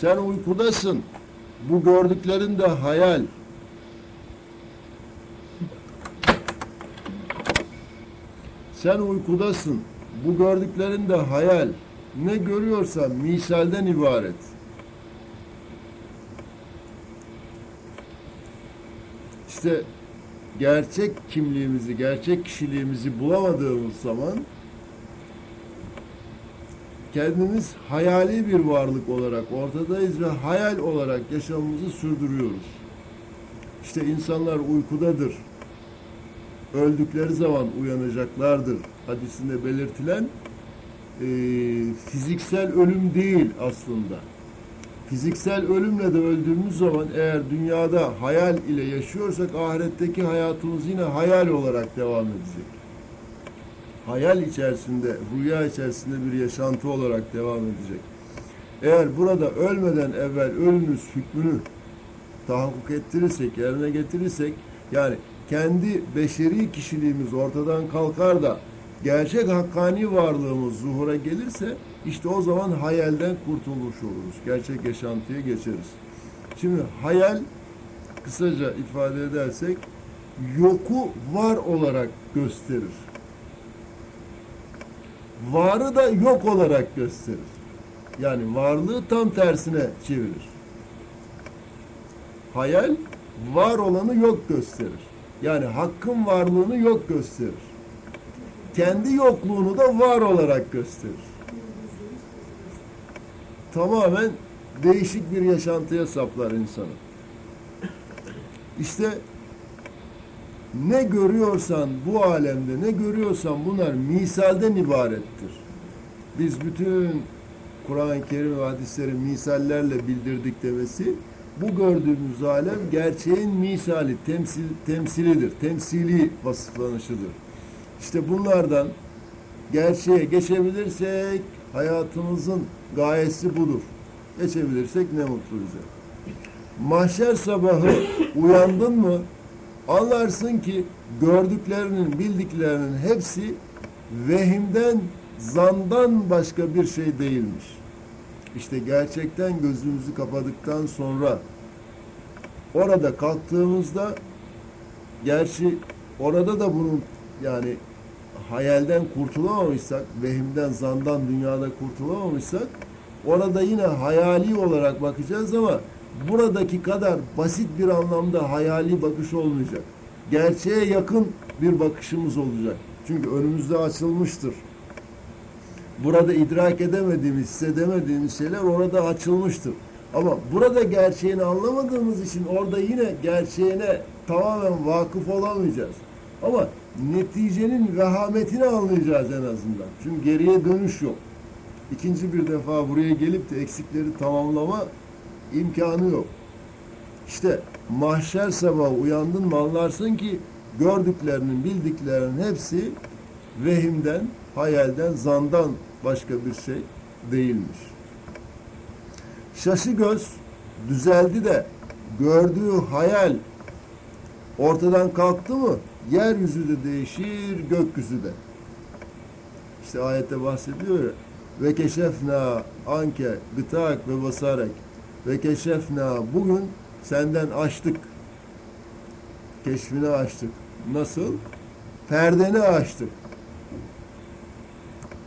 Sen uykudasın. Bu gördüklerin de hayal. Sen uykudasın. Bu gördüklerin de hayal. Ne görüyorsan misalden ibaret. İşte gerçek kimliğimizi, gerçek kişiliğimizi bulamadığımız zaman kendimiz hayali bir varlık olarak ortadayız ve hayal olarak yaşamımızı sürdürüyoruz. İşte insanlar uykudadır. Öldükleri zaman uyanacaklardır. Hadisinde belirtilen e, fiziksel ölüm değil aslında. Fiziksel ölümle de öldüğümüz zaman eğer dünyada hayal ile yaşıyorsak ahiretteki hayatımız yine hayal olarak devam edecek. Hayal içerisinde, rüya içerisinde bir yaşantı olarak devam edecek. Eğer burada ölmeden evvel ölümüz hükmünü tahakkuk ettirirsek, yerine getirirsek yani kendi beşeri kişiliğimiz ortadan kalkar da gerçek hakkani varlığımız zuhura gelirse işte o zaman hayalden kurtulmuş oluruz. Gerçek yaşantıya geçeriz. Şimdi hayal kısaca ifade edersek yoku var olarak gösterir. Varı da yok olarak gösterir. Yani varlığı tam tersine çevirir. Hayal var olanı yok gösterir. Yani hakkın varlığını yok gösterir. Kendi yokluğunu da var olarak gösterir. Tamamen değişik bir yaşantıya saplar insanı. İşte ne görüyorsan bu alemde ne görüyorsan bunlar misalden ibarettir. Biz bütün Kur'an-ı Kerim ve hadisleri misallerle bildirdik demesi bu gördüğümüz alem gerçeğin misali, temsil, temsilidir. Temsili vasıflanışıdır. İşte bunlardan gerçeğe geçebilirsek hayatımızın gayesi budur. Geçebilirsek ne mutlu bize. Mahşer sabahı uyandın mı anlarsın ki gördüklerinin, bildiklerinin hepsi vehimden, zandan başka bir şey değilmiş. İşte gerçekten gözümüzü kapadıktan sonra orada kalktığımızda gerçi orada da bunun yani hayalden kurtulamamışsak, vehimden, zandan dünyada kurtulamamışsak orada yine hayali olarak bakacağız ama buradaki kadar basit bir anlamda hayali bakış olmayacak. Gerçeğe yakın bir bakışımız olacak. Çünkü önümüzde açılmıştır. Burada idrak edemediğimiz, hissedemediğimiz şeyler orada açılmıştır. Ama burada gerçeğini anlamadığımız için orada yine gerçeğine tamamen vakıf olamayacağız. Ama neticenin vehametini anlayacağız en azından. Çünkü geriye dönüş yok. İkinci bir defa buraya gelip de eksikleri tamamlama imkanı yok. İşte mahşer sabahı uyandın mı anlarsın ki gördüklerinin, bildiklerinin hepsi vehimden, hayalden, zandan başka bir şey değilmiş. Şaşı göz düzeldi de gördüğü hayal ortadan kalktı mı yeryüzü de değişir, gökyüzü de. İşte ayette bahsediyor ve keşefna anke gıtak ve basarek ve keşefna bugün senden açtık. Keşfini açtık. Nasıl? Perdeni açtık.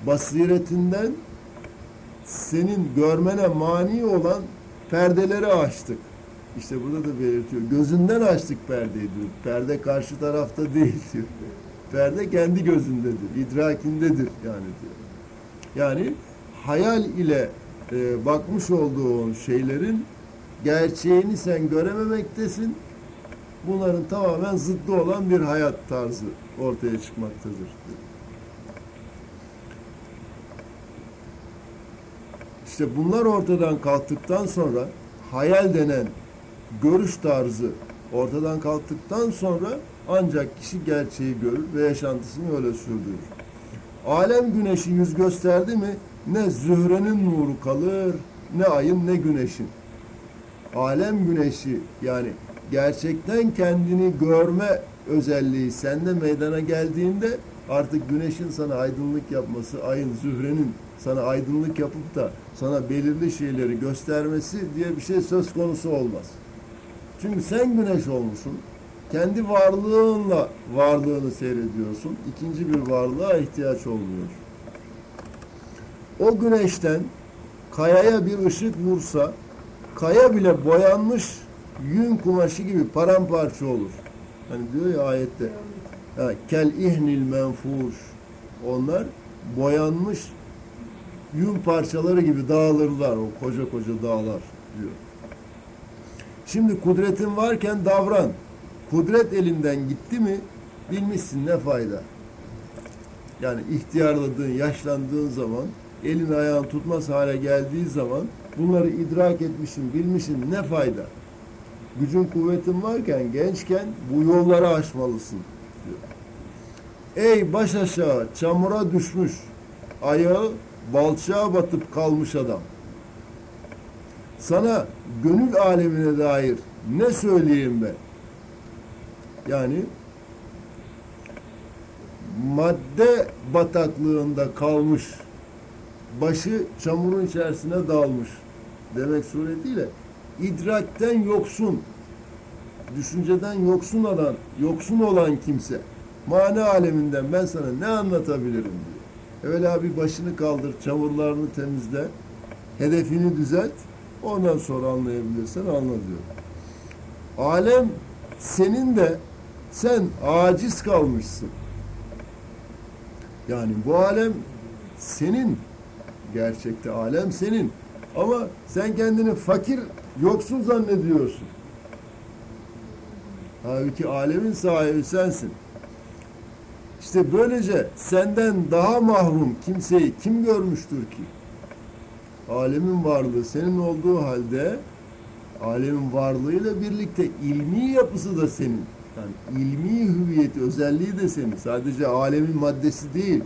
Basiretinden senin görmene mani olan perdeleri açtık. İşte burada da belirtiyor. Gözünden açtık perdeyi diyor. Perde karşı tarafta değil diyor. Perde kendi gözündedir, idrakindedir yani diyor. Yani hayal ile e, bakmış olduğun şeylerin gerçeğini sen görememektesin. Bunların tamamen zıttı olan bir hayat tarzı ortaya çıkmaktadır. İşte bunlar ortadan kalktıktan sonra hayal denen görüş tarzı ortadan kalktıktan sonra ancak kişi gerçeği görür ve yaşantısını öyle sürdürür. Alem güneşi yüz gösterdi mi ne zührenin nuru kalır ne ayın ne güneşin. Alem güneşi yani gerçekten kendini görme özelliği sende meydana geldiğinde Artık güneşin sana aydınlık yapması, ayın, zührenin sana aydınlık yapıp da sana belirli şeyleri göstermesi diye bir şey söz konusu olmaz. Çünkü sen güneş olmuşsun. Kendi varlığınla varlığını seyrediyorsun. İkinci bir varlığa ihtiyaç olmuyor. O güneşten kayaya bir ışık vursa kaya bile boyanmış yün kumaşı gibi paramparça olur. Hani diyor ya ayette kel ihnil menfuş onlar boyanmış yün parçaları gibi dağılırlar o koca koca dağlar diyor. Şimdi kudretin varken davran. Kudret elinden gitti mi bilmişsin ne fayda. Yani ihtiyarladığın, yaşlandığın zaman elin ayağın tutmaz hale geldiği zaman bunları idrak etmişsin, bilmişsin ne fayda. Gücün kuvvetin varken, gençken bu yolları aşmalısın. Ey baş aşağı çamura düşmüş, ayağı balçağa batıp kalmış adam. Sana gönül alemine dair ne söyleyeyim ben? Yani madde bataklığında kalmış, başı çamurun içerisine dalmış demek suretiyle idrakten yoksun, düşünceden yoksun olan, yoksun olan kimse mana aleminden ben sana ne anlatabilirim diyor. Evvela bir başını kaldır, çamurlarını temizle, hedefini düzelt, ondan sonra anlayabilirsen anla diyor. Alem senin de sen aciz kalmışsın. Yani bu alem senin. Gerçekte alem senin. Ama sen kendini fakir, yoksul zannediyorsun. Halbuki alemin sahibi sensin. İşte böylece senden daha mahrum kimseyi kim görmüştür ki? Alemin varlığı senin olduğu halde alemin varlığıyla birlikte ilmi yapısı da senin. Yani ilmi hüviyeti, özelliği de senin. Sadece alemin maddesi değil.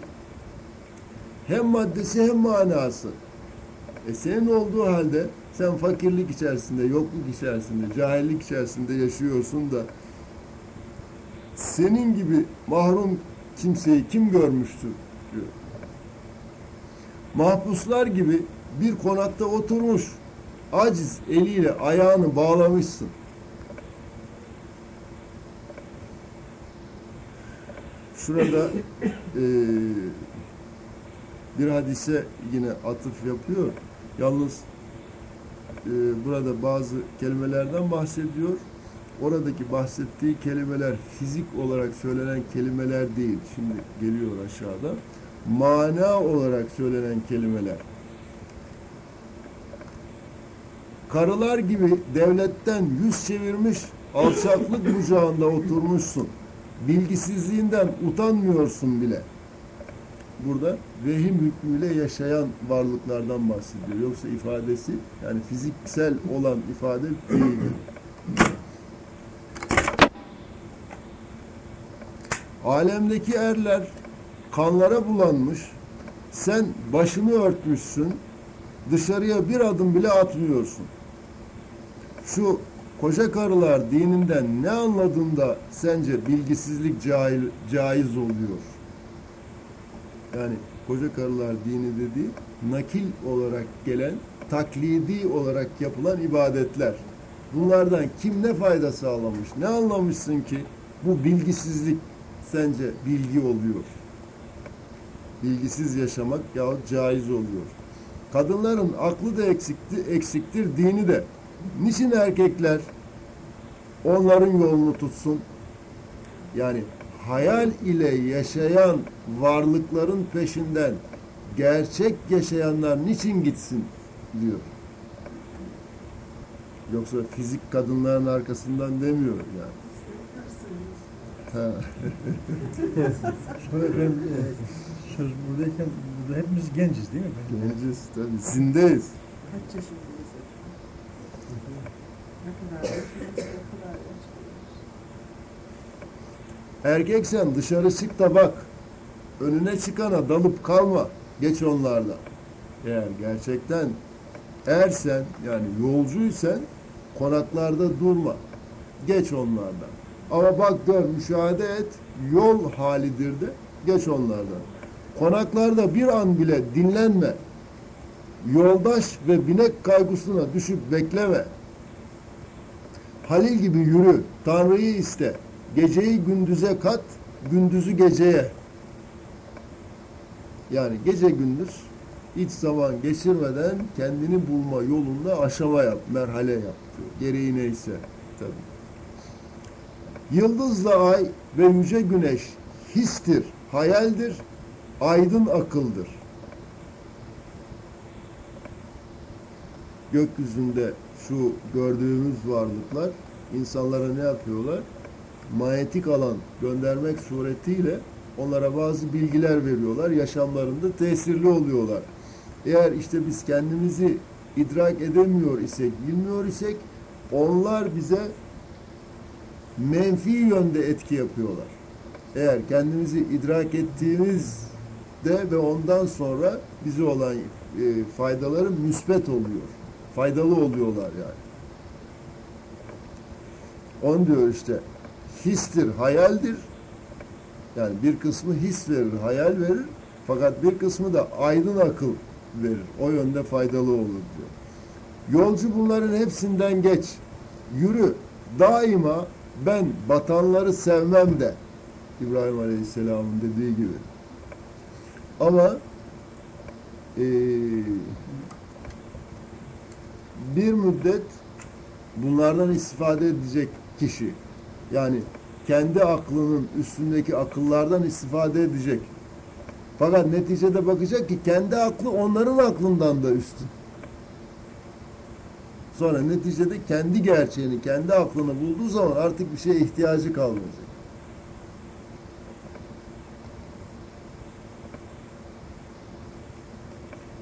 Hem maddesi hem manası. E senin olduğu halde sen fakirlik içerisinde, yokluk içerisinde, cahillik içerisinde yaşıyorsun da senin gibi mahrum kimseyi kim görmüştür diyor. Mahpuslar gibi bir konakta oturmuş, aciz eliyle ayağını bağlamışsın. Şurada e, bir hadise yine atıf yapıyor. Yalnız e, burada bazı kelimelerden bahsediyor. Oradaki bahsettiği kelimeler fizik olarak söylenen kelimeler değil. Şimdi geliyor aşağıda. Mana olarak söylenen kelimeler. Karılar gibi devletten yüz çevirmiş alçaklık bucağında oturmuşsun. Bilgisizliğinden utanmıyorsun bile. Burada vehim hükmüyle yaşayan varlıklardan bahsediyor. Yoksa ifadesi yani fiziksel olan ifade değil. Alemdeki erler kanlara bulanmış, sen başını örtmüşsün, dışarıya bir adım bile atmıyorsun. Şu koca karılar dininden ne anladığında sence bilgisizlik cahil, caiz oluyor? Yani koca karılar dini dediği nakil olarak gelen, taklidi olarak yapılan ibadetler. Bunlardan kim ne fayda sağlamış? Ne anlamışsın ki bu bilgisizlik sence bilgi oluyor? Bilgisiz yaşamak yahut caiz oluyor. Kadınların aklı da eksikti, eksiktir, dini de. Niçin erkekler onların yolunu tutsun? Yani hayal ile yaşayan varlıkların peşinden gerçek yaşayanlar niçin gitsin diyor. Yoksa fizik kadınların arkasından demiyor yani. Ha. Sonra ben e, söz buradayken burada hepimiz genciz değil mi? Ben- Genciz tabii. Zindeyiz. Kaç yaşındayız? Ne kadar ne kadar. Erkeksen dışarı çık da bak. Önüne çıkana dalıp kalma. Geç onlarla. Eğer gerçekten ersen yani yolcuysen konaklarda durma. Geç onlardan. Ama bak gör müşahede et. Yol halidir de geç onlardan. Konaklarda bir an bile dinlenme. Yoldaş ve binek kaygısına düşüp bekleme. Halil gibi yürü, Tanrı'yı iste. Geceyi gündüze kat, gündüzü geceye. Yani gece gündüz hiç zaman geçirmeden kendini bulma yolunda aşama yap, merhale yap diyor. Gereği neyse tabii. Yıldızla ay ve yüce güneş histir, hayaldir, aydın akıldır. Gökyüzünde şu gördüğümüz varlıklar insanlara ne yapıyorlar? Manyetik alan göndermek suretiyle onlara bazı bilgiler veriyorlar. Yaşamlarında tesirli oluyorlar. Eğer işte biz kendimizi idrak edemiyor isek, bilmiyor isek onlar bize menfi yönde etki yapıyorlar. Eğer kendimizi idrak ettiğimizde ve ondan sonra bize olan e, faydaları müsbet oluyor. Faydalı oluyorlar yani. On diyor işte histir, hayaldir. Yani bir kısmı his verir, hayal verir. Fakat bir kısmı da aydın akıl verir. O yönde faydalı olur diyor. Yolcu bunların hepsinden geç. Yürü. Daima ben batanları sevmem de. İbrahim Aleyhisselam'ın dediği gibi. Ama eee bir müddet bunlardan istifade edecek kişi yani kendi aklının üstündeki akıllardan istifade edecek. Fakat neticede bakacak ki kendi aklı onların aklından da üstün. Sonra neticede kendi gerçeğini, kendi aklını bulduğu zaman artık bir şeye ihtiyacı kalmayacak.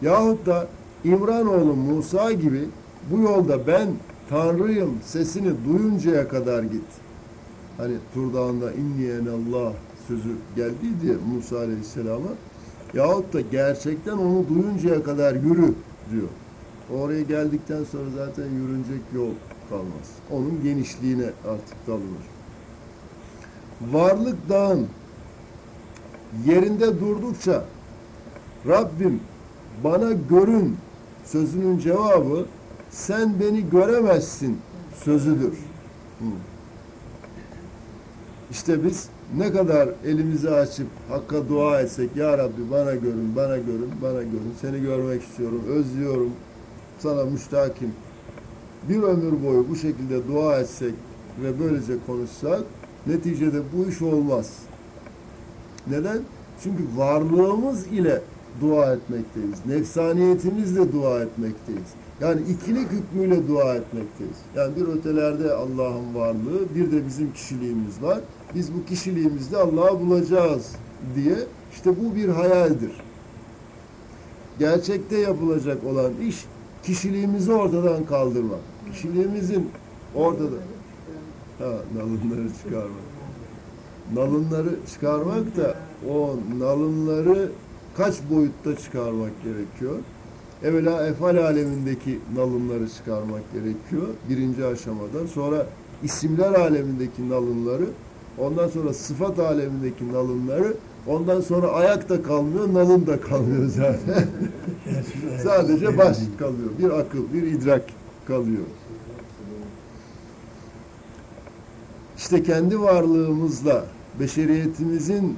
Yahut da İmranoğlu Musa gibi bu yolda ben Tanrıyım sesini duyuncaya kadar git. Hani Tur Dağı'nda inniyen Allah sözü geldiydi Musa Aleyhisselam'a. Yahut da gerçekten onu duyuncaya kadar yürü diyor. Oraya geldikten sonra zaten yürünecek yol kalmaz. Onun genişliğine artık dalınır. Varlık dağın yerinde durdukça Rabbim bana görün sözünün cevabı sen beni göremezsin sözüdür. Hı. İşte biz ne kadar elimizi açıp Hakk'a dua etsek Ya Rabbi bana görün, bana görün, bana görün. Seni görmek istiyorum, özlüyorum. Sana müştakim. Bir ömür boyu bu şekilde dua etsek ve böylece konuşsak neticede bu iş olmaz. Neden? Çünkü varlığımız ile dua etmekteyiz. Nefsaniyetimizle dua etmekteyiz. Yani ikilik hükmüyle dua etmekteyiz. Yani bir ötelerde Allah'ın varlığı, bir de bizim kişiliğimiz var. Biz bu kişiliğimizde Allah'ı bulacağız diye işte bu bir hayaldir. Gerçekte yapılacak olan iş kişiliğimizi ortadan kaldırmak. Kişiliğimizin ortada ha, nalınları çıkarmak. Nalınları çıkarmak da o nalınları kaç boyutta çıkarmak gerekiyor? Evvela efal alemindeki nalınları çıkarmak gerekiyor birinci aşamada. Sonra isimler alemindeki nalınları, ondan sonra sıfat alemindeki nalınları, ondan sonra ayak da kalmıyor, nalın da kalmıyor zaten. Sadece baş kalıyor. Bir akıl, bir idrak kalıyor. İşte kendi varlığımızla, beşeriyetimizin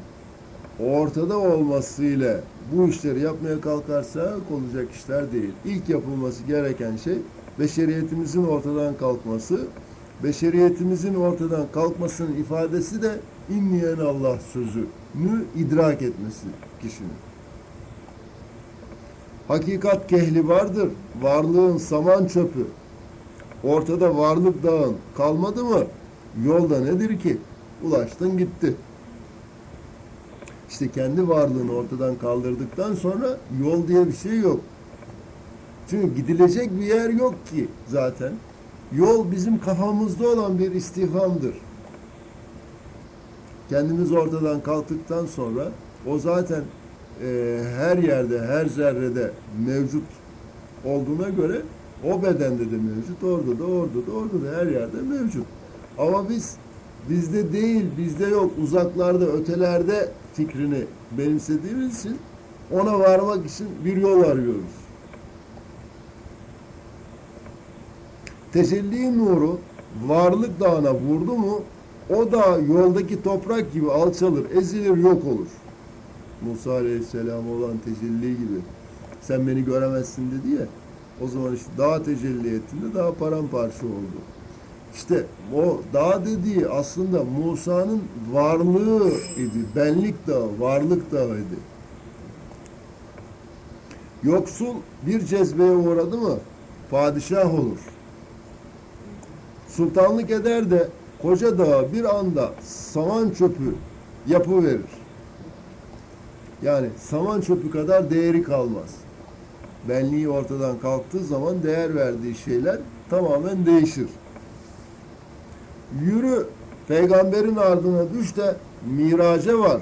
ortada olmasıyla bu işleri yapmaya kalkarsak olacak işler değil. İlk yapılması gereken şey beşeriyetimizin ortadan kalkması. Beşeriyetimizin ortadan kalkmasının ifadesi de inleyen Allah sözünü idrak etmesi kişinin. Hakikat kehli vardır. Varlığın saman çöpü. Ortada varlık dağın kalmadı mı? Yolda nedir ki? Ulaştın gitti. İşte kendi varlığını ortadan kaldırdıktan sonra yol diye bir şey yok. Çünkü gidilecek bir yer yok ki zaten. Yol bizim kafamızda olan bir istifamdır. Kendimiz ortadan kalktıktan sonra o zaten e, her yerde, her zerrede mevcut olduğuna göre o bedende de mevcut, orada da, orada da, orada da her yerde mevcut. Ama biz bizde değil, bizde yok, uzaklarda, ötelerde fikrini benimsediğimiz için ona varmak için bir yol arıyoruz. Tecelli nuru varlık dağına vurdu mu o da yoldaki toprak gibi alçalır, ezilir, yok olur. Musa Aleyhisselam olan tecelli gibi. Sen beni göremezsin dedi ya. O zaman işte dağ tecelli ettiğinde daha paramparça oldu. İşte o dağ dediği aslında Musa'nın varlığı idi. Benlik dağı, varlık dağı idi. Yoksul bir cezbeye uğradı mı padişah olur. Sultanlık eder de koca dağı bir anda saman çöpü yapıverir. Yani saman çöpü kadar değeri kalmaz. Benliği ortadan kalktığı zaman değer verdiği şeyler tamamen değişir. Yürü peygamberin ardına düş de miraca var.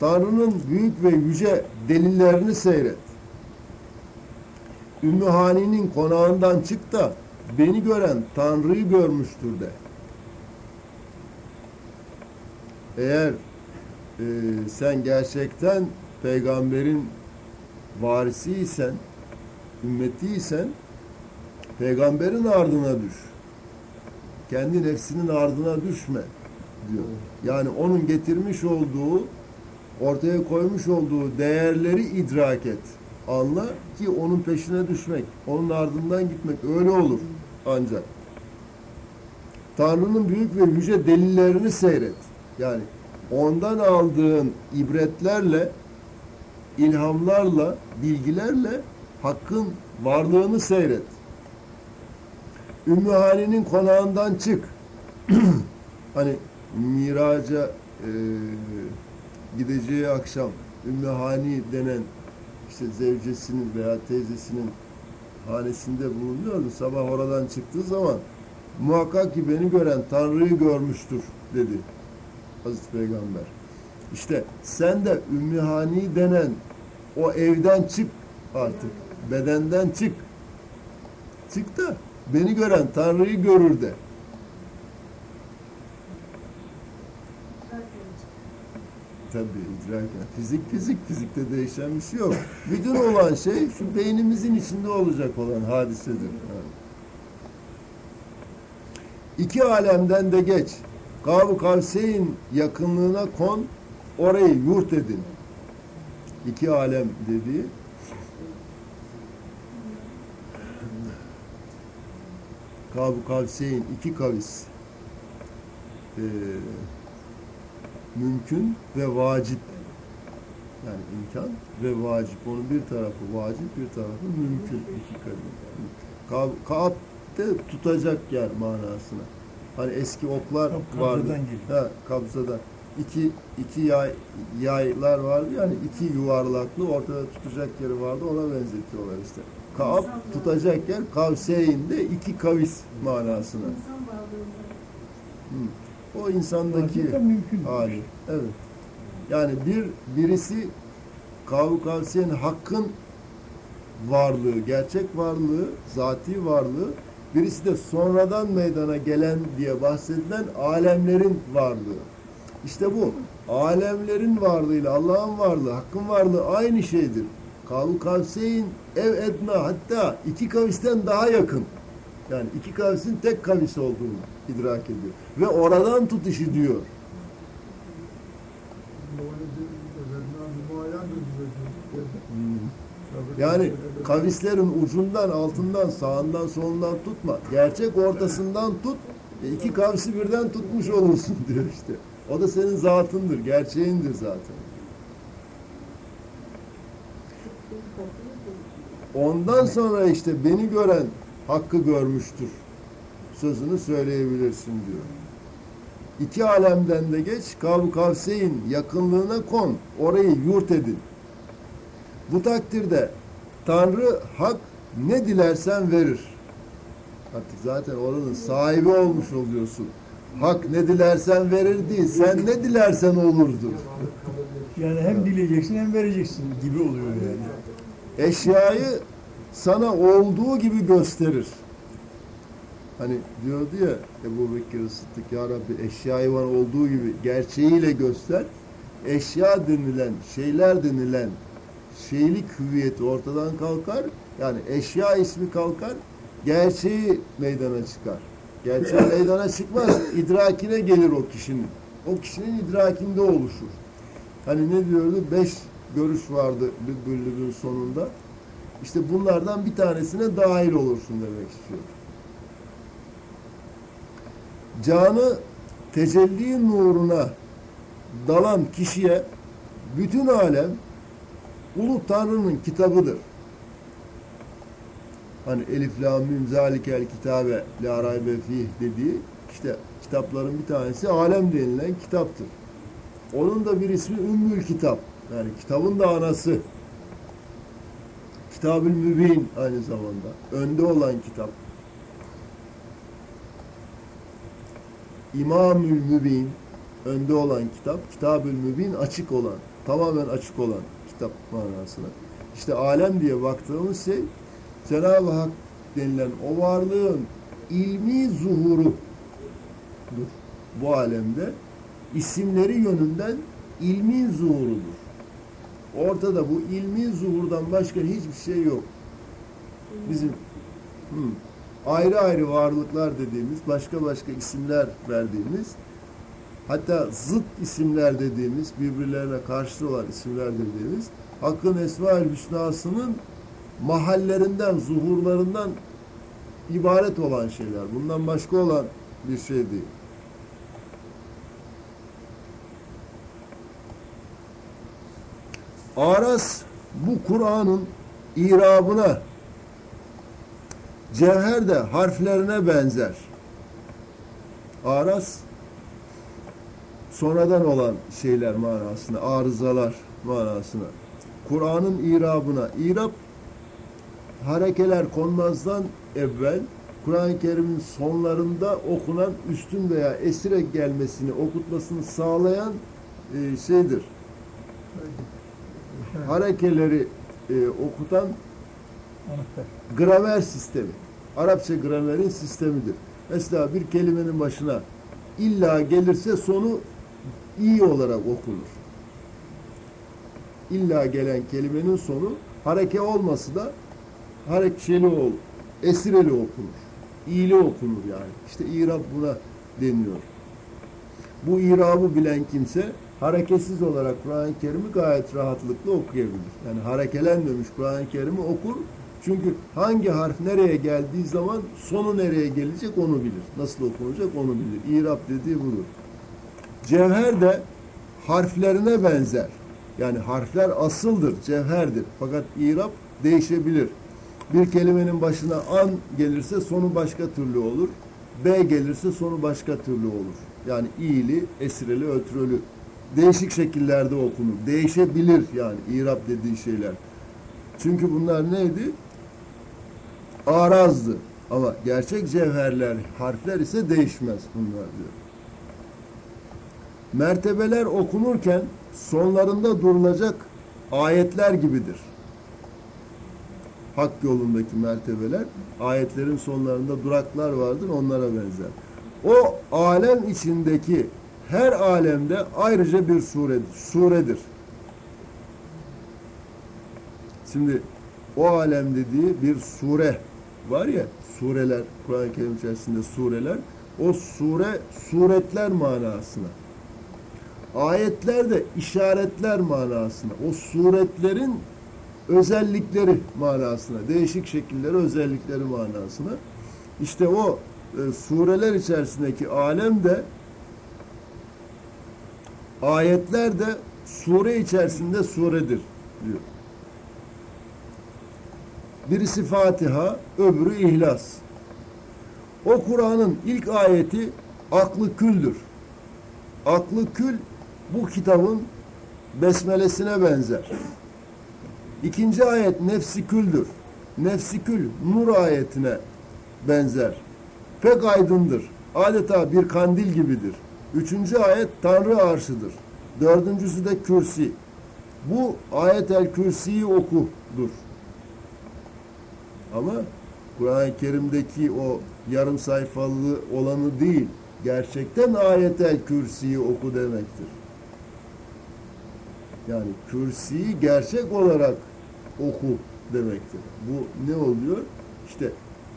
Tanrı'nın büyük ve yüce delillerini seyret. Ümmü Hani'nin konağından çık da beni gören Tanrı'yı görmüştür de. Eğer e, sen gerçekten peygamberin varisiysen, ümmetiysen peygamberin ardına düş. Kendi nefsinin ardına düşme diyor. Yani onun getirmiş olduğu, ortaya koymuş olduğu değerleri idrak et. Anla ki onun peşine düşmek, onun ardından gitmek öyle olur ancak. Tanrı'nın büyük ve yüce delillerini seyret. Yani ondan aldığın ibretlerle, ilhamlarla, bilgilerle hakkın varlığını seyret. Ümmü Hani'nin konağından çık. hani miraca e, gideceği akşam Ümmü denen işte zevcesinin veya teyzesinin hanesinde bulunuyordu. Sabah oradan çıktığı zaman muhakkak ki beni gören Tanrı'yı görmüştür dedi Hazreti Peygamber. İşte sen de Ümmü Hani denen o evden çık artık. Bedenden çık. Çık da beni gören Tanrı'yı görür de. Tabii idraken. Fizik fizik fizikte değişen bir şey yok. Bütün olan şey şu beynimizin içinde olacak olan hadisedir. Yani. İki alemden de geç. Kav Kavseyn yakınlığına kon, orayı yurt edin. İki alem dediği Kav Kavseyn iki kavis ee, mümkün ve vacip. Yani imkan ve vacip. Onun bir tarafı vacip bir tarafı mümkün. İki kav Kaab'de tutacak yer manasına. Hani eski oklar Kab- vardı. geliyor. ha, kabzada iki, iki yay, yaylar vardı. Yani iki yuvarlaklı ortada tutacak yeri vardı. Ona benzetiyorlar işte. Kaab tutacak yer Kavseyn'de iki kavis manasına. Hı. O insandaki hali. Evet. Yani bir birisi kavu kavsiyenin hakkın varlığı, gerçek varlığı, zati varlığı, birisi de sonradan meydana gelen diye bahsedilen alemlerin varlığı. İşte bu alemlerin varlığıyla Allah'ın varlığı, hakkın varlığı aynı şeydir. Kavu kavseyin ev etna hatta iki kavisten daha yakın. Yani iki kavisin tek kavis olduğunu idrak ediyor. Ve oradan tutuşu diyor. Yani kavislerin ucundan, altından, sağından, solundan tutma. Gerçek ortasından tut. E iki kavisi birden tutmuş olursun diyor işte. O da senin zatındır, gerçeğindir zaten. Ondan sonra işte beni gören hakkı görmüştür. Sözünü söyleyebilirsin diyor. İki alemden de geç, kav kavseyin yakınlığına kon, orayı yurt edin. Bu takdirde Tanrı hak ne dilersen verir. Artık zaten oranın sahibi olmuş oluyorsun. Hak ne dilersen verir değil, sen ne dilersen olurdur. Yani hem dileyeceksin hem vereceksin gibi oluyor yani. Eşyayı sana olduğu gibi gösterir. Hani diyordu ya Ebu Bekir Sıddık Ya Rabbi eşyayı bana olduğu gibi gerçeğiyle göster. eşya denilen, şeyler denilen şeylik hüviyeti ortadan kalkar. Yani eşya ismi kalkar, gerçeği meydana çıkar. Gerçeği meydana çıkmaz, idrakine gelir o kişinin. O kişinin idrakinde oluşur. Hani ne diyordu? Beş görüş vardı bir bölümün sonunda. İşte bunlardan bir tanesine dahil olursun demek istiyor. Canı tecelli nuruna dalan kişiye bütün alem Ulu Tanrı'nın kitabıdır. Hani Elif la mim zalikel kitabe la raybe fih dediği işte kitapların bir tanesi alem denilen kitaptır. Onun da bir ismi Ümmül Kitap. Yani kitabın da anası. Kitab-ül Mübin aynı zamanda. Önde olan kitap. İmamül Mübin önde olan kitap. Kitab-ül Mübin açık olan, tamamen açık olan kitap manasına. İşte alem diye baktığımız şey Cenab-ı Hak denilen o varlığın ilmi zuhuru bu alemde isimleri yönünden ilmi zuhurudur. Ortada bu ilmi zuhurdan başka hiçbir şey yok. Bizim hı, ayrı ayrı varlıklar dediğimiz, başka başka isimler verdiğimiz, hatta zıt isimler dediğimiz, birbirlerine karşı olan isimler dediğimiz, Hakk'ın Esma-ül Hüsna'sının mahallerinden, zuhurlarından ibaret olan şeyler. Bundan başka olan bir şey değil. Aras bu Kur'an'ın irabına cevher de harflerine benzer. Aras sonradan olan şeyler manasına, arızalar manasına. Kur'an'ın irabına, irab harekeler konmazdan evvel Kur'an-ı Kerim'in sonlarında okunan üstün veya esire gelmesini, okutmasını sağlayan e, şeydir. Harekeleri e, okutan. Gramer sistemi. Arapça gramerin sistemidir. Mesela bir kelimenin başına illa gelirse sonu iyi olarak okunur. İlla gelen kelimenin sonu hareke olması da harekeli ol, esireli okunur. İyili okunur yani. İşte irab buna deniyor. Bu irabı bilen kimse hareketsiz olarak Kur'an-ı Kerim'i gayet rahatlıkla okuyabilir. Yani harekelenmemiş Kur'an-ı Kerim'i okur. Çünkü hangi harf nereye geldiği zaman sonu nereye gelecek onu bilir. Nasıl okunacak onu bilir. İrab dediği budur. Cevher de harflerine benzer. Yani harfler asıldır, cevherdir. Fakat irab değişebilir. Bir kelimenin başına an gelirse sonu başka türlü olur. B gelirse sonu başka türlü olur. Yani iyili, esireli, ötrölü. Değişik şekillerde okunur. Değişebilir yani irab dediği şeyler. Çünkü bunlar neydi? Arazdı. Ama gerçek cevherler, harfler ise değişmez bunlar diyor. Mertebeler okunurken sonlarında durulacak ayetler gibidir. Hak yolundaki mertebeler, ayetlerin sonlarında duraklar vardır, onlara benzer. O alem içindeki her alemde ayrıca bir suredir. suredir. Şimdi o alem dediği bir sure var ya, sureler, Kur'an-ı Kerim içerisinde sureler, o sure, suretler manasına. Ayetler de işaretler manasına. O suretlerin özellikleri manasına, değişik şekilleri, özellikleri manasına. İşte o e, sureler içerisindeki alem de ayetler de sure içerisinde suredir diyor. Birisi Fatiha, öbürü İhlas. O Kur'an'ın ilk ayeti aklı küldür. Aklı kül bu kitabın besmelesine benzer. İkinci ayet nefsi küldür. Nefsi kül nur ayetine benzer. Pek aydındır. Adeta bir kandil gibidir. Üçüncü ayet Tanrı arşıdır. Dördüncüsü de kürsi. Bu ayet el kürsiyi okudur. Ama Kur'an-ı Kerim'deki o yarım sayfalı olanı değil, gerçekten ayet el kürsiyi oku demektir. Yani kürsiyi gerçek olarak oku demektir. Bu ne oluyor? İşte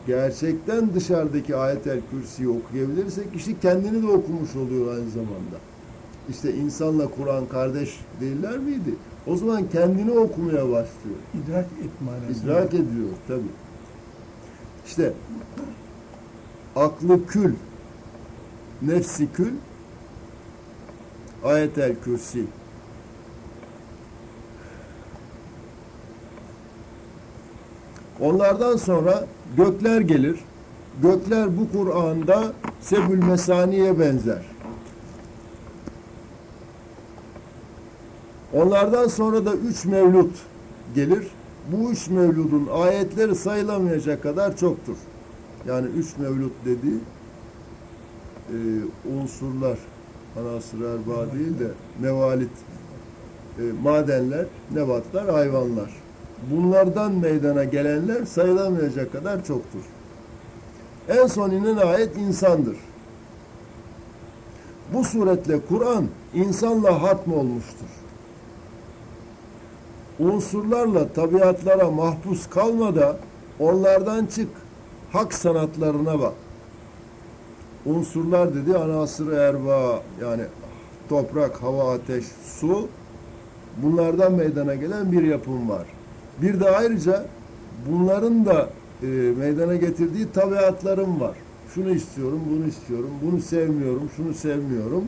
gerçekten dışarıdaki ayetel kürsüyü okuyabilirsek işte kendini de okumuş oluyor aynı zamanda. İşte insanla Kur'an kardeş değiller miydi? O zaman kendini okumaya başlıyor. İdrak et manasında. İdrak ediyor tabi. İşte aklı kül, nefsi kül, ayetel kürsi. Onlardan sonra gökler gelir. Gökler bu Kur'an'da Sebül Mesani'ye benzer. Onlardan sonra da üç mevlut gelir. Bu üç mevludun ayetleri sayılamayacak kadar çoktur. Yani üç mevlut dediği e, unsurlar, anasır erba değil de mevalit, e, madenler, nebatlar, hayvanlar. Bunlardan meydana gelenler sayılamayacak kadar çoktur. En son inen ayet insandır. Bu suretle Kur'an insanla hatm olmuştur unsurlarla tabiatlara mahpus kalma da onlardan çık. Hak sanatlarına bak. Unsurlar dedi anasır erba yani toprak, hava, ateş, su bunlardan meydana gelen bir yapım var. Bir de ayrıca bunların da e, meydana getirdiği tabiatlarım var. Şunu istiyorum, bunu istiyorum, bunu sevmiyorum, şunu sevmiyorum.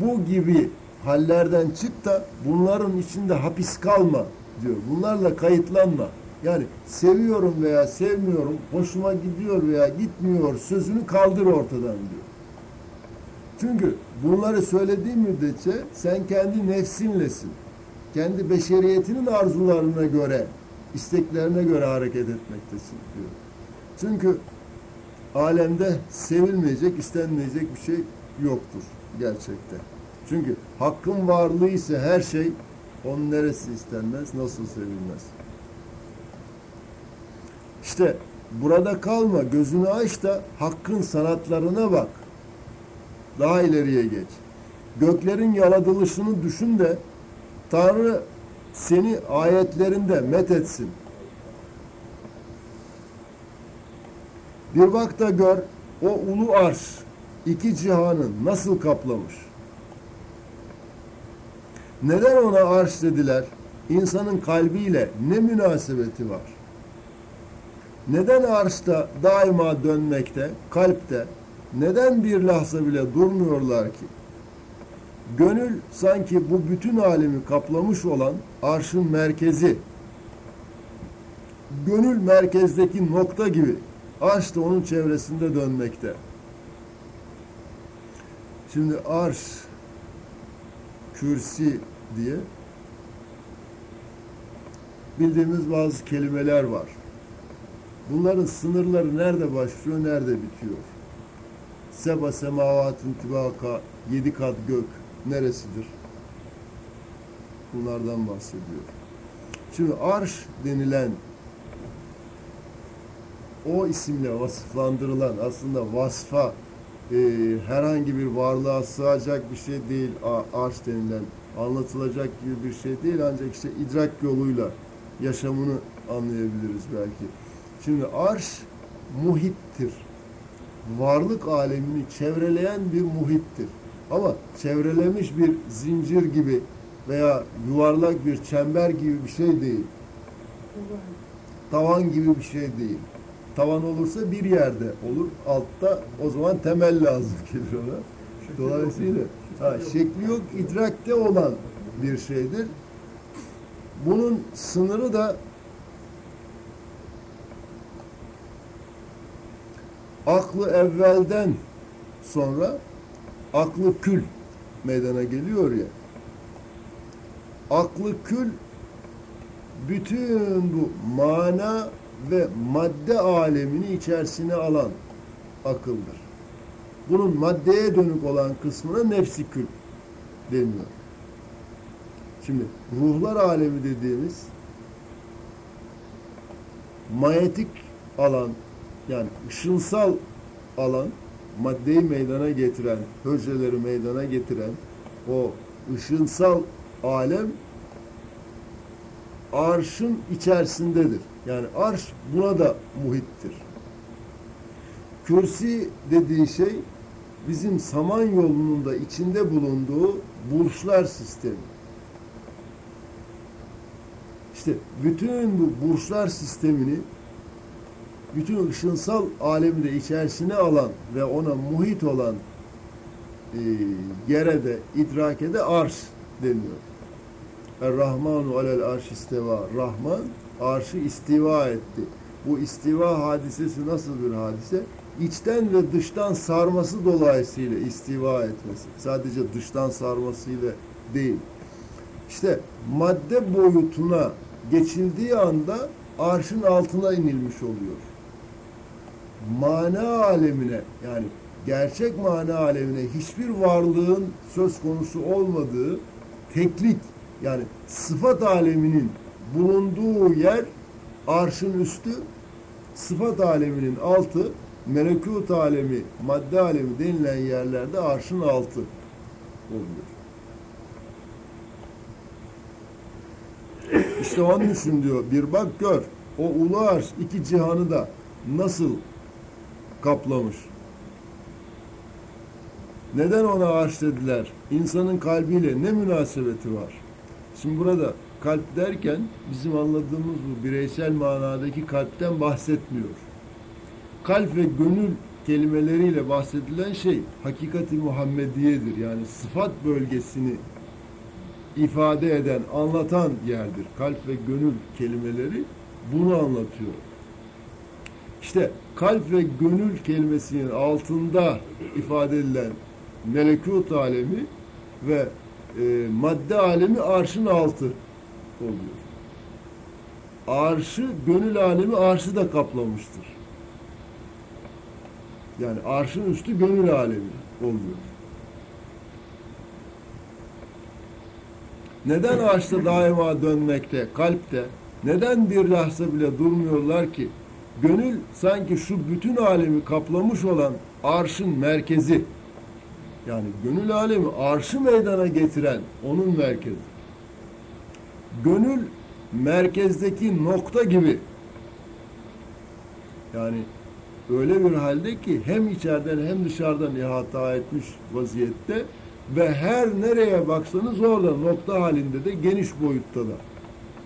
Bu gibi hallerden çık da bunların içinde hapis kalma diyor. Bunlarla kayıtlanma. Yani seviyorum veya sevmiyorum, hoşuma gidiyor veya gitmiyor sözünü kaldır ortadan diyor. Çünkü bunları söylediği müddetçe sen kendi nefsinlesin. Kendi beşeriyetinin arzularına göre, isteklerine göre hareket etmektesin diyor. Çünkü alemde sevilmeyecek, istenmeyecek bir şey yoktur gerçekten. Çünkü hakkın varlığı ise her şey onun neresi istenmez, nasıl sevilmez. İşte burada kalma, gözünü aç da hakkın sanatlarına bak. Daha ileriye geç. Göklerin yaratılışını düşün de Tanrı seni ayetlerinde met etsin. Bir bak da gör o ulu arş iki cihanı nasıl kaplamış. Neden ona arş dediler? İnsanın kalbiyle ne münasebeti var? Neden arşta daima dönmekte, kalpte? Neden bir lahza bile durmuyorlar ki? Gönül sanki bu bütün alemi kaplamış olan arşın merkezi. Gönül merkezdeki nokta gibi. Arş da onun çevresinde dönmekte. Şimdi arş, kürsi diye bildiğimiz bazı kelimeler var. Bunların sınırları nerede başlıyor, nerede bitiyor? Seba semavatın tibaka, yedi kat gök neresidir? Bunlardan bahsediyor. Şimdi arş denilen o isimle vasıflandırılan aslında vasfa e, herhangi bir varlığa sığacak bir şey değil arş denilen anlatılacak gibi bir şey değil ancak işte idrak yoluyla yaşamını anlayabiliriz belki. Şimdi arş muhittir. Varlık alemini çevreleyen bir muhittir. Ama çevrelemiş bir zincir gibi veya yuvarlak bir çember gibi bir şey değil. Tavan gibi bir şey değil. Tavan olursa bir yerde olur. Altta o zaman temel lazım gelir ona. Dolayısıyla ha, şekli yok, idrakte olan bir şeydir. Bunun sınırı da aklı evvelden sonra aklı kül meydana geliyor ya. Aklı kül bütün bu mana ve madde alemini içerisine alan akıldır. Bunun maddeye dönük olan kısmına nefsi kül deniyor. Şimdi ruhlar alemi dediğimiz manyetik alan yani ışınsal alan maddeyi meydana getiren, hücreleri meydana getiren o ışınsal alem arşın içerisindedir. Yani arş buna da muhittir. Kürsi dediği şey bizim Samanyolu'nun da içinde bulunduğu burçlar sistemi. İşte bütün bu burçlar sistemini bütün ışınsal alemi de içerisine alan ve ona muhit olan e, yere de idrake de arş deniyor. Er-Rahmanu alel arş istiva. Rahman arşı istiva etti. Bu istiva hadisesi nasıl bir hadise? İçten ve dıştan sarması dolayısıyla istiva etmesi. Sadece dıştan sarmasıyla değil. İşte madde boyutuna geçildiği anda arşın altına inilmiş oluyor. Mana alemine yani gerçek mana alemine hiçbir varlığın söz konusu olmadığı teklik yani sıfat aleminin bulunduğu yer arşın üstü, sıfat aleminin altı, melekut alemi, madde alemi denilen yerlerde arşın altı oluyor. İşte onun için diyor bir bak gör o ulu arş iki cihanı da nasıl kaplamış. Neden ona arş dediler? İnsanın kalbiyle ne münasebeti var? Şimdi burada kalp derken bizim anladığımız bu bireysel manadaki kalpten bahsetmiyor. Kalp ve gönül kelimeleriyle bahsedilen şey hakikati Muhammediyedir. Yani sıfat bölgesini ifade eden, anlatan yerdir. Kalp ve gönül kelimeleri bunu anlatıyor. İşte kalp ve gönül kelimesinin altında ifade edilen melekut alemi ve e, madde alemi arşın altı oluyor. Arşı, gönül alemi arşı da kaplamıştır. Yani arşın üstü gönül alemi oluyor. Neden arşta daima dönmekte, kalpte? Neden bir lahza bile durmuyorlar ki? Gönül sanki şu bütün alemi kaplamış olan arşın merkezi. Yani gönül alemi arşı meydana getiren onun merkezi. Gönül merkezdeki nokta gibi. Yani öyle bir halde ki hem içeriden hem dışarıdan ihata etmiş vaziyette ve her nereye baksanız orada nokta halinde de geniş boyutta da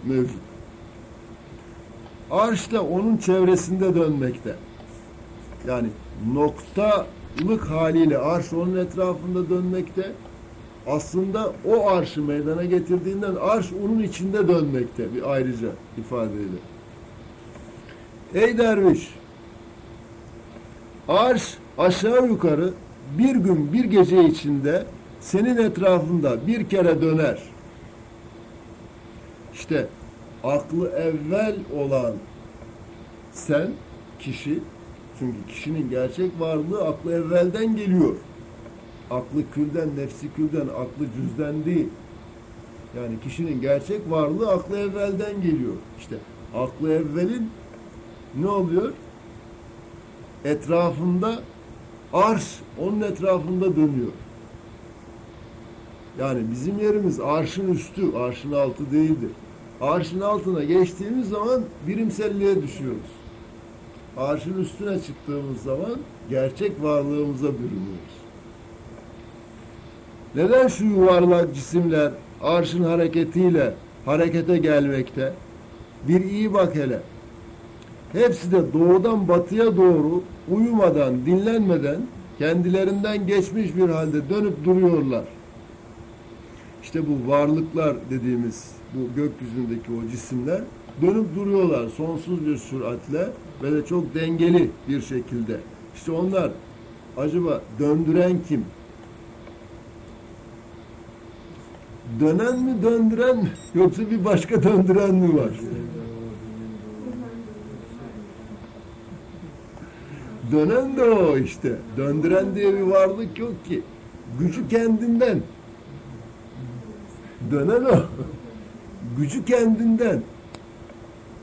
mevcut. Arş da onun çevresinde dönmekte. Yani noktalık haliyle arş onun etrafında dönmekte. Aslında o arşı meydana getirdiğinden arş onun içinde dönmekte bir ayrıca ifadeyle. Ey derviş! Arş aşağı yukarı bir gün bir gece içinde senin etrafında bir kere döner. İşte aklı evvel olan sen kişi çünkü kişinin gerçek varlığı aklı evvelden geliyor. Aklı külden, nefsi külden, aklı cüzden değil. Yani kişinin gerçek varlığı aklı evvelden geliyor. İşte aklı evvelin ne oluyor? Etrafında arş onun etrafında dönüyor. Yani bizim yerimiz arşın üstü, arşın altı değildir. Arşın altına geçtiğimiz zaman birimselliğe düşüyoruz. Arşın üstüne çıktığımız zaman gerçek varlığımıza bürünüyoruz. Neden şu yuvarlak cisimler arşın hareketiyle harekete gelmekte? Bir iyi bak hele. Hepsi de doğudan batıya doğru uyumadan, dinlenmeden kendilerinden geçmiş bir halde dönüp duruyorlar. İşte bu varlıklar dediğimiz bu gökyüzündeki o cisimler dönüp duruyorlar sonsuz bir süratle ve de çok dengeli bir şekilde. İşte onlar acaba döndüren kim? Dönen mi döndüren mi yoksa bir başka döndüren mi var? Dönen de o işte. Döndüren diye bir varlık yok ki. Gücü kendinden. Dönen o. Gücü kendinden.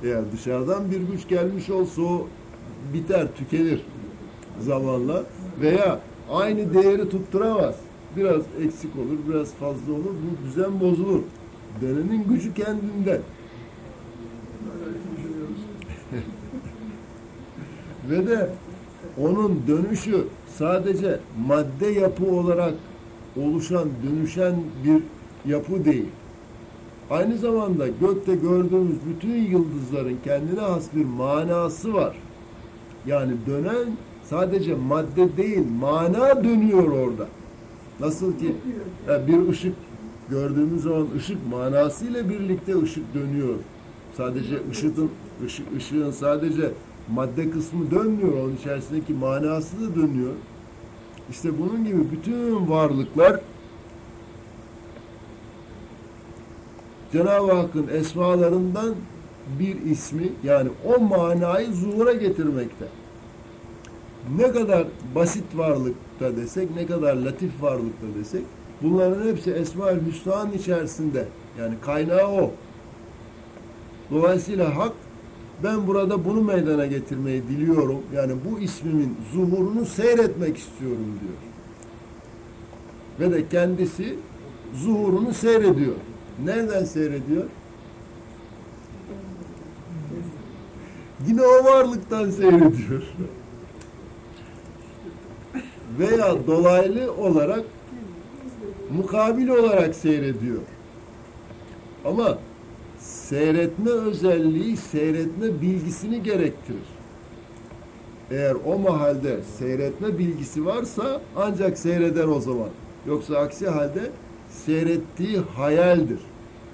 Eğer dışarıdan bir güç gelmiş olsa o biter, tükenir zamanla. Veya aynı değeri tutturamaz. Biraz eksik olur, biraz fazla olur. Bu düzen bozulur. Dönenin gücü kendinde. Ve de onun dönüşü sadece madde yapı olarak oluşan, dönüşen bir yapı değil. Aynı zamanda gökte gördüğümüz bütün yıldızların kendine has bir manası var. Yani dönen sadece madde değil, mana dönüyor orada. Nasıl ki e, bir ışık gördüğümüz zaman ışık manasıyla birlikte ışık dönüyor. Sadece ışığın, ışığın sadece madde kısmı dönmüyor. Onun içerisindeki manası da dönüyor. İşte bunun gibi bütün varlıklar Cenab-ı Hakk'ın esmalarından bir ismi yani o manayı zuhura getirmekte. Ne kadar basit varlıkta desek, ne kadar latif varlıkta desek bunların hepsi Esma-ül Hüsna'nın içerisinde. Yani kaynağı o. Dolayısıyla Hak ben burada bunu meydana getirmeyi diliyorum. Yani bu ismimin zuhurunu seyretmek istiyorum diyor. Ve de kendisi zuhurunu seyrediyor. Nereden seyrediyor? Yine o varlıktan seyrediyor. Veya dolaylı olarak mukabil olarak seyrediyor. Ama seyretme özelliği seyretme bilgisini gerektirir. Eğer o mahalde seyretme bilgisi varsa ancak seyreder o zaman. Yoksa aksi halde seyrettiği hayaldir.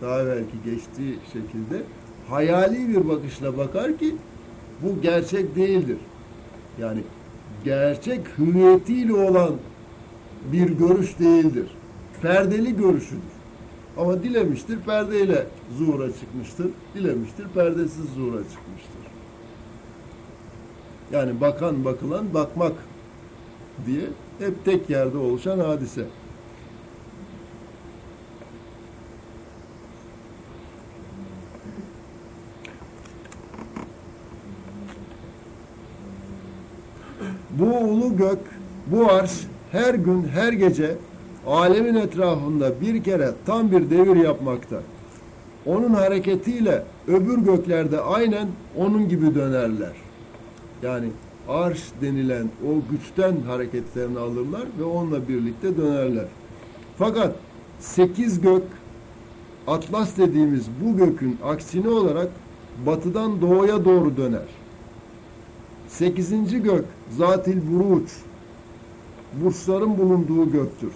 Daha belki geçtiği şekilde hayali bir bakışla bakar ki bu gerçek değildir. Yani gerçek hüviyetiyle olan bir görüş değildir. Perdeli görüşüdür. Ama dilemiştir perdeyle zuhura çıkmıştır. Dilemiştir perdesiz zuhura çıkmıştır. Yani bakan bakılan bakmak diye hep tek yerde oluşan hadise. Bu ulu gök, bu arş her gün, her gece alemin etrafında bir kere tam bir devir yapmakta. Onun hareketiyle öbür göklerde aynen onun gibi dönerler. Yani arş denilen o güçten hareketlerini alırlar ve onunla birlikte dönerler. Fakat sekiz gök Atlas dediğimiz bu gökün aksine olarak batıdan doğuya doğru döner. Sekizinci gök Zatil Buruç burçların bulunduğu göktür.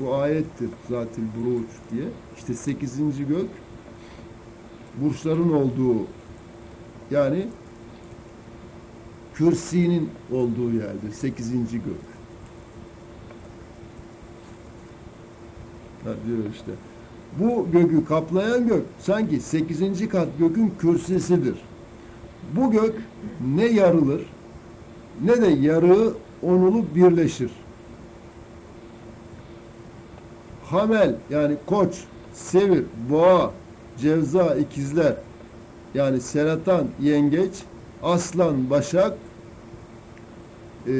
Bu ayettir Zatil Buruç diye. İşte sekizinci gök burçların olduğu yani kürsinin olduğu yerdir. Sekizinci gök. Ha, diyor işte. Bu gökü kaplayan gök sanki sekizinci kat gökün kürsisidir. Bu gök ne yarılır ne de yarığı onulup birleşir. Hamel yani koç, sevir, boğa, cevza, ikizler yani seratan, yengeç, aslan, başak e,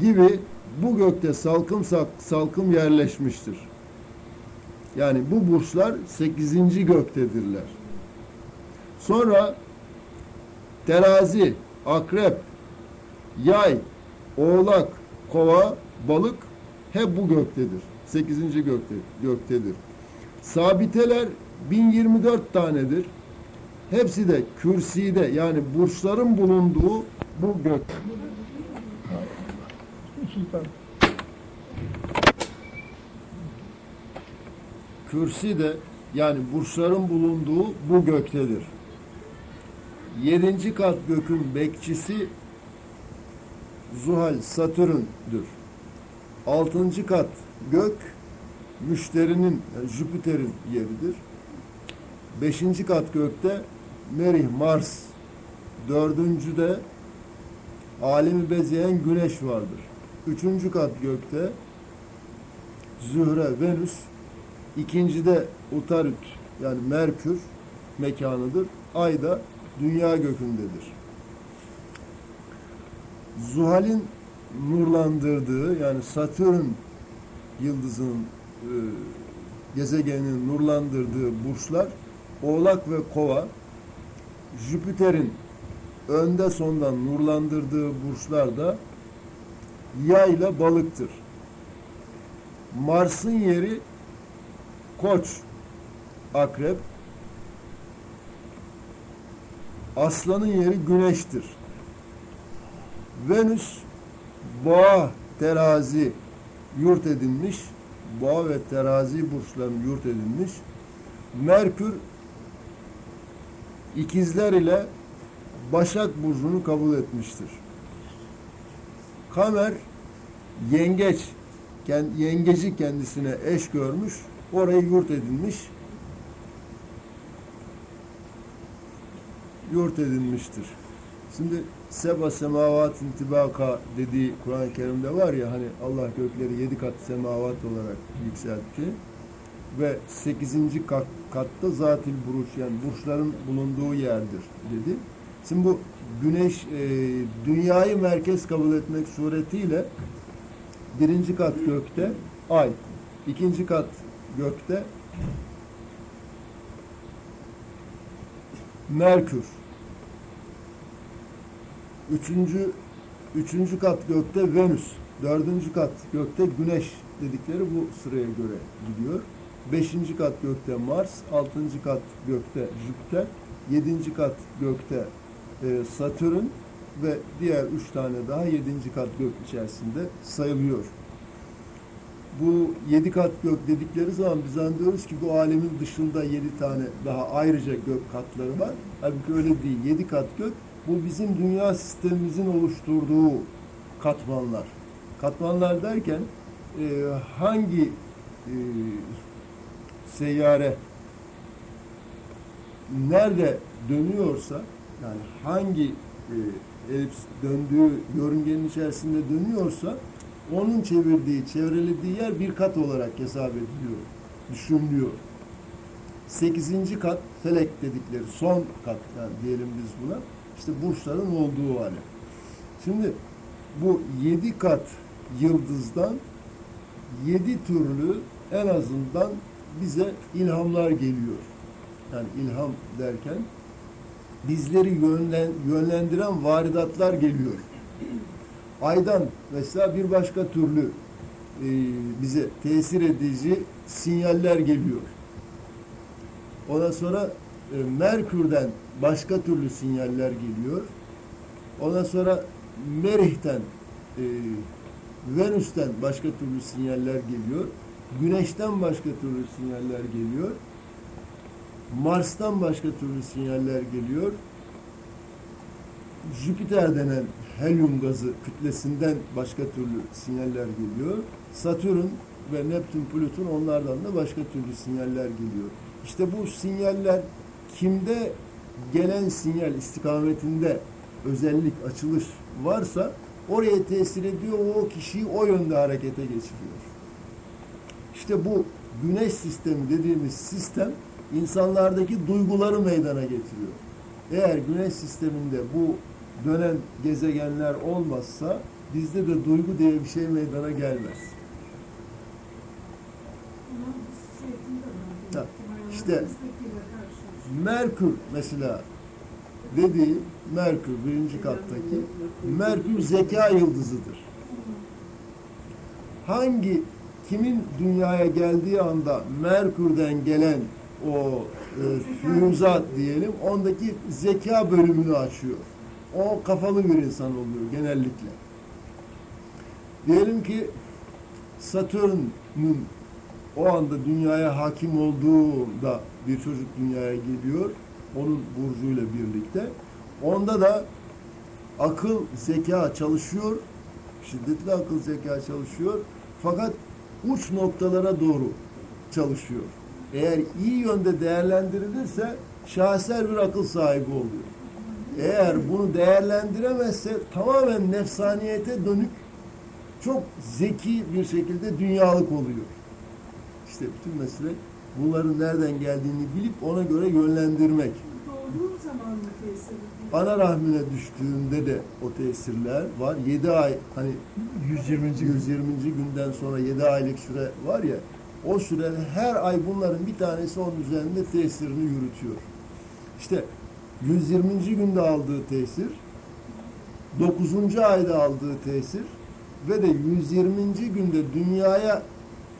gibi bu gökte salkım salkım yerleşmiştir. Yani bu burçlar sekizinci göktedirler. Sonra terazi, akrep, yay, oğlak, kova, balık hep bu göktedir. Sekizinci gökte, göktedir. Sabiteler 1024 tanedir. Hepsi de kürside yani burçların bulunduğu bu gök. Kürsi de yani burçların bulunduğu bu göktedir. Yedinci kat gökün bekçisi Zuhal, Satürn'dür. Altıncı kat gök müşterinin, yani Jüpiter'in yeridir. Beşinci kat gökte Merih, Mars. Dördüncü de alemi bezeyen güneş vardır. Üçüncü kat gökte Zühre, Venüs. İkincide Utarüt yani Merkür mekanıdır. Ay da dünya gökündedir. Zuhal'in nurlandırdığı yani Satürn yıldızının e, gezegenin nurlandırdığı burçlar Oğlak ve Kova. Jüpiter'in önde sondan nurlandırdığı burçlar da Yay ile Balık'tır. Mars'ın yeri Koç, Akrep. Aslanın yeri Güneş'tir. Venüs Boğa, Terazi yurt edinmiş. Boğa ve Terazi burçlarını yurt edinmiş. Merkür ikizler ile Başak burcunu kabul etmiştir. Kamer yengeç yengeci kendisine eş görmüş, orayı yurt edinmiş. Yurt edinmiştir. Şimdi seba semavat intibaka dediği Kur'an-ı Kerim'de var ya hani Allah gökleri yedi kat semavat olarak yükseltti ve sekizinci kat, katta zatil buruç yani burçların bulunduğu yerdir dedi. Şimdi bu güneş e, dünyayı merkez kabul etmek suretiyle birinci kat gökte ay, ikinci kat gökte Merkür, üçüncü üçüncü kat gökte Venüs, dördüncü kat gökte Güneş dedikleri bu sıraya göre gidiyor. Beşinci kat gökte Mars, altıncı kat gökte Jüpiter, yedinci kat gökte e, Satürn ve diğer üç tane daha yedinci kat gök içerisinde sayılıyor. Bu yedi kat gök dedikleri zaman biz anlıyoruz ki bu alemin dışında yedi tane daha ayrıca gök katları var. Halbuki öyle değil. Yedi kat gök bu bizim dünya sistemimizin oluşturduğu katmanlar. Katmanlar derken e, hangi e, seyyare nerede dönüyorsa yani hangi e, elips döndüğü yörüngenin içerisinde dönüyorsa onun çevirdiği, çevrelediği yer bir kat olarak hesap ediliyor, düşünülüyor. Sekizinci kat felek dedikleri son kat yani diyelim biz buna. İşte burçların olduğu hali. Şimdi bu yedi kat yıldızdan yedi türlü en azından bize ilhamlar geliyor. Yani ilham derken bizleri yönlen, yönlendiren varidatlar geliyor. Aydan mesela bir başka türlü e, bize tesir edici sinyaller geliyor. Ondan sonra Merkür'den başka türlü sinyaller geliyor. Ondan sonra Merih'ten, e, Venüs'ten başka türlü sinyaller geliyor. Güneş'ten başka türlü sinyaller geliyor. Mars'tan başka türlü sinyaller geliyor. Jüpiter denen helyum gazı kütlesinden başka türlü sinyaller geliyor. Satürn ve Neptün, Plüton onlardan da başka türlü sinyaller geliyor. İşte bu sinyaller kimde gelen sinyal istikametinde özellik, açılış varsa oraya tesir ediyor, o kişiyi o yönde harekete geçiriyor. İşte bu güneş sistemi dediğimiz sistem insanlardaki duyguları meydana getiriyor. Eğer güneş sisteminde bu dönen gezegenler olmazsa bizde de duygu diye bir şey meydana gelmez. Ha, işte Merkür mesela dediği Merkür birinci kattaki Merkür zeka yıldızıdır. Hangi kimin dünyaya geldiği anda Merkür'den gelen o e, füyüzat diyelim ondaki zeka bölümünü açıyor. O kafalı bir insan oluyor genellikle. Diyelim ki Satürn'ün o anda dünyaya hakim olduğunda bir çocuk dünyaya geliyor. Onun burcuyla birlikte. Onda da akıl, zeka çalışıyor. Şiddetli akıl, zeka çalışıyor. Fakat uç noktalara doğru çalışıyor. Eğer iyi yönde değerlendirilirse şaheser bir akıl sahibi oluyor. Eğer bunu değerlendiremezse tamamen nefsaniyete dönük çok zeki bir şekilde dünyalık oluyor. İşte bütün mesele bunların nereden geldiğini bilip ona göre yönlendirmek. Doğduğun zaman mı tesir? Ana rahmine düştüğünde de o tesirler var. 7 ay hani 120. gün. 120. günden sonra 7 aylık süre var ya O sürede her ay bunların bir tanesi onun üzerinde tesirini yürütüyor. İşte 120. günde aldığı tesir, 9. ayda aldığı tesir ve de 120. günde dünyaya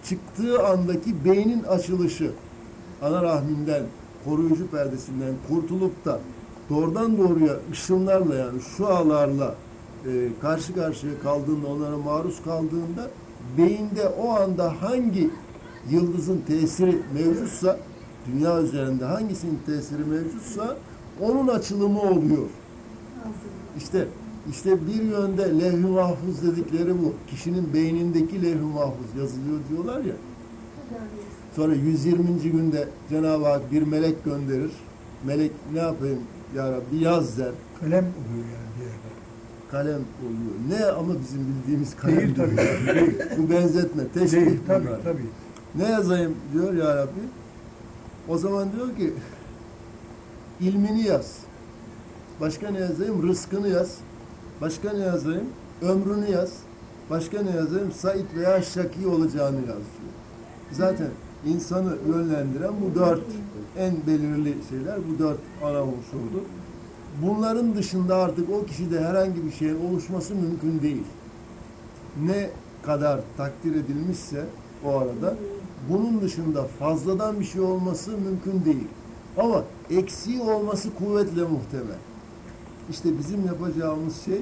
çıktığı andaki beynin açılışı ana rahminden, koruyucu perdesinden kurtulup da doğrudan doğruya ışınlarla yani şu ağlarla e, karşı karşıya kaldığında, onlara maruz kaldığında beyinde o anda hangi yıldızın tesiri mevcutsa, dünya üzerinde hangisinin tesiri mevcutsa onun açılımı oluyor. İşte işte bir yönde levh-i mahfuz dedikleri bu. Kişinin beynindeki levh-i mahfuz yazılıyor diyorlar ya. Sonra 120. günde Cenab-ı Hak bir melek gönderir. Melek ne yapayım ya Rabbi yaz der. Kalem oluyor yani yerde. Kalem oluyor. Ne ama bizim bildiğimiz kalem Değil tabii. değil. Bu benzetme, teşbih Değil tabii bunlar. tabii. Ne yazayım diyor ya Rabbi. O zaman diyor ki ilmini yaz. Başka ne yazayım? Rızkını yaz. Başka ne yazayım? Ömrünü yaz. Başka ne yazayım? Said veya Şaki olacağını yaz diyor. Zaten insanı yönlendiren bu dört en belirli şeyler, bu dört ana unsurdur. Bunların dışında artık o kişide herhangi bir şeyin oluşması mümkün değil. Ne kadar takdir edilmişse o arada bunun dışında fazladan bir şey olması mümkün değil. Ama eksiği olması kuvvetle muhtemel. İşte bizim yapacağımız şey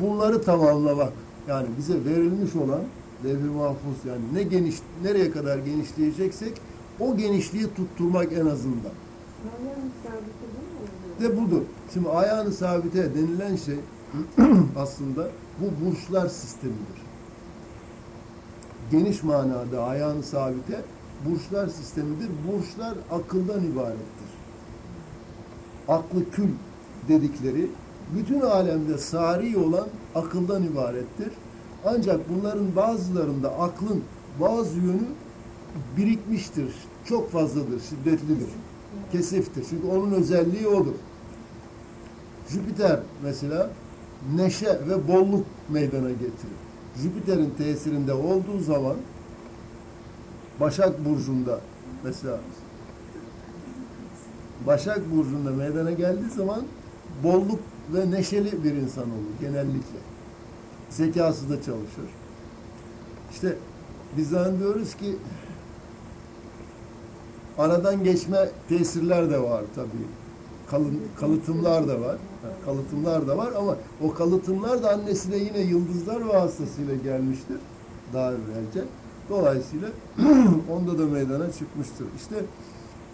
bunları tamamlamak. Yani bize verilmiş olan levh-i mahfuz yani ne geniş nereye kadar genişleyeceksek o genişliği tutturmak en azından. De budur. Şimdi ayağını sabite denilen şey aslında bu burçlar sistemidir. Geniş manada ayağını sabite burçlar sistemidir. Burçlar akıldan ibarettir. Aklı kül dedikleri bütün alemde sari olan akıldan ibarettir. Ancak bunların bazılarında aklın bazı yönü birikmiştir. Çok fazladır, şiddetlidir. Kesiftir. Çünkü onun özelliği odur. Jüpiter mesela neşe ve bolluk meydana getirir. Jüpiter'in tesirinde olduğu zaman Başak Burcu'nda mesela Başak Burcu'nda meydana geldiği zaman bolluk ve neşeli bir insan olur genellikle. Zekası da çalışır. İşte biz zannediyoruz ki aradan geçme tesirler de var tabii. Kalın, kalıtımlar da var. Kalıtımlar da var ama o kalıtımlar da annesine yine yıldızlar vasıtasıyla gelmiştir daha evvelce. Dolayısıyla onda da meydana çıkmıştır. İşte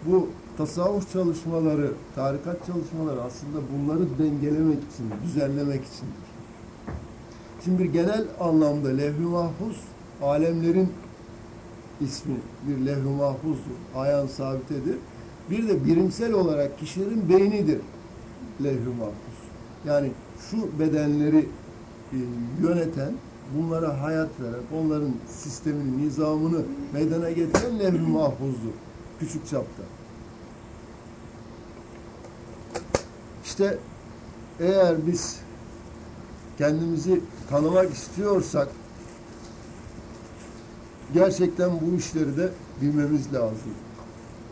bu tasavvuf çalışmaları, tarikat çalışmaları aslında bunları dengelemek için, düzenlemek içindir. Şimdi bir genel anlamda levh-i mahfuz alemlerin ismi bir levh-i mahfuzdur. Ayağın sabitedir. Bir de birimsel olarak kişilerin beynidir levh-i mahfuz. Yani şu bedenleri e, yöneten, bunlara hayat veren, onların sistemini, nizamını meydana getiren levh-i mahfuzdur. Küçük çapta. İşte eğer biz kendimizi tanımak istiyorsak gerçekten bu işleri de bilmemiz lazım.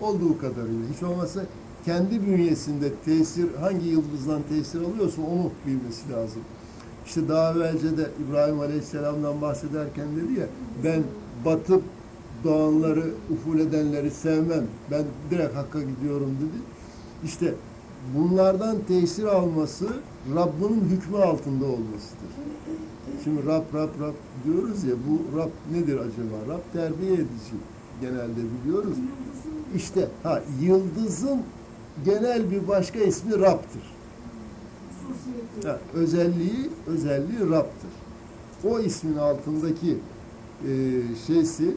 Olduğu kadarıyla. Hiç olmazsa kendi bünyesinde tesir, hangi yıldızdan tesir alıyorsa onu bilmesi lazım. İşte daha evvelce de İbrahim Aleyhisselam'dan bahsederken dedi ya, ben batıp doğanları, uful edenleri sevmem. Ben direkt Hakk'a gidiyorum dedi. İşte bunlardan tesir alması Rabbinin hükmü altında olmasıdır. Şimdi Rab, Rab, Rab diyoruz ya, bu Rab nedir acaba? Rab terbiye edici genelde biliyoruz. İşte ha yıldızın genel bir başka ismi Rab'tır. Ha, özelliği özelliği Rab'tır. O ismin altındaki e, şeysi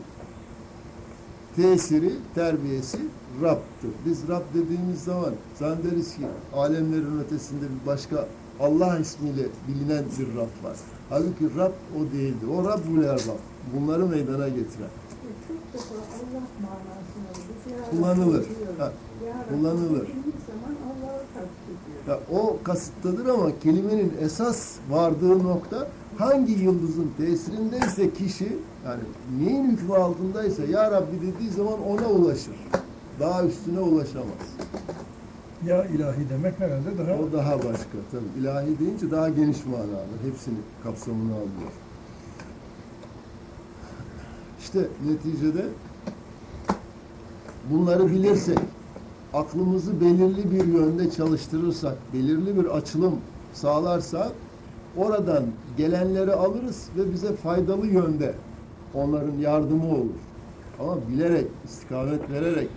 tesiri, terbiyesi Rab'tır. Biz Rab dediğimiz zaman zannederiz ki alemlerin ötesinde bir başka Allah ismiyle bilinen bir Rab var. Halbuki Rab o değildir. O Rabbul Erbab. Bunları meydana getiren. Kullanılır. Ha, kullanılır. Ya o kasıttadır ama kelimenin esas vardığı nokta hangi yıldızın tesirindeyse kişi yani neyin hükmü altındaysa ya Rabbi dediği zaman ona ulaşır. Daha üstüne ulaşamaz. Ya ilahi demek herhalde daha O daha başka tabii. İlahi deyince daha geniş manalı. Hepsini kapsamını alıyor. İşte neticede bunları bilirsek, aklımızı belirli bir yönde çalıştırırsak, belirli bir açılım sağlarsak, oradan gelenleri alırız ve bize faydalı yönde onların yardımı olur. Ama bilerek, istikamet vererek